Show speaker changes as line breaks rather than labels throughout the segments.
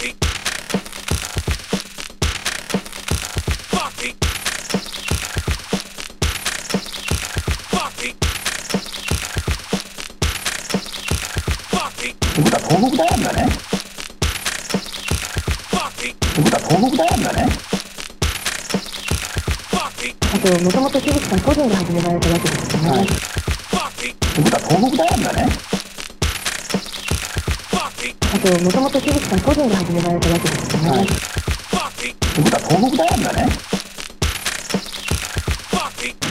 ってことは東北大学だね。ってことは東北大学だね。
あともともと樋口さん個人で始められたわけですからね、
はい、ってことは東北大学だね。
と、もともと樋口さん、個人で始められたわけですよね。
は。は、東北大なんだね。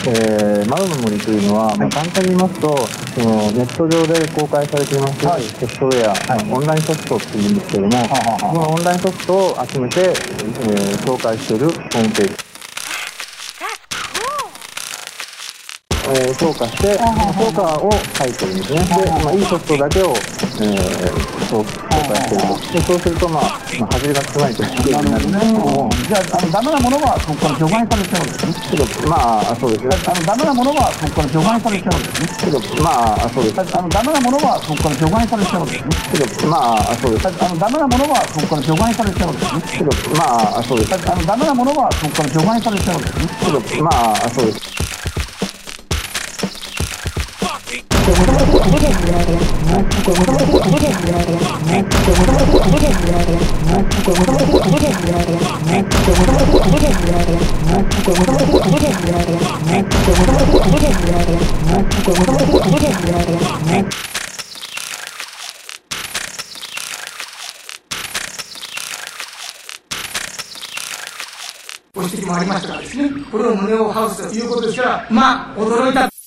えー、の森というのは、まあ、簡単に言いますと、そのネット上で公開されています、
はい、
ソフトウェア、
はい、
オンラインソフトっていうんですけれども、
は
のオンラインソフトを集めて、えー、紹介しているホームページ。えー、評価して、評価を書いてるんですね。で、まあ、いいショットだけを、えー、評価してる。で、そうすると、まあ、まあ、外れが少ないということになるんですけども。
じゃあ、あの、ダメなものは、そこから除外されちゃうんですね。
まあ、そうですね。
あの、ダメなものは、そこから除外されちゃうんですね。
まあ、そうです。
あの、ダメなものは、そこから除外されちゃうんですね。
まあ、そうです。
あの、ダメなものは、そこから除外されちゃうんですね。
まあ、そうです。
あの、ダメなものは、そこから除外されちゃうんですね。
まあ、そうです。
ご指摘もありましたからですね、これを胸をハウスということですから、まあ、驚いた。